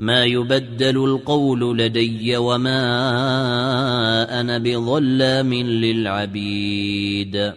ما يبدل القول لدي وما أنا بظلام للعبيد.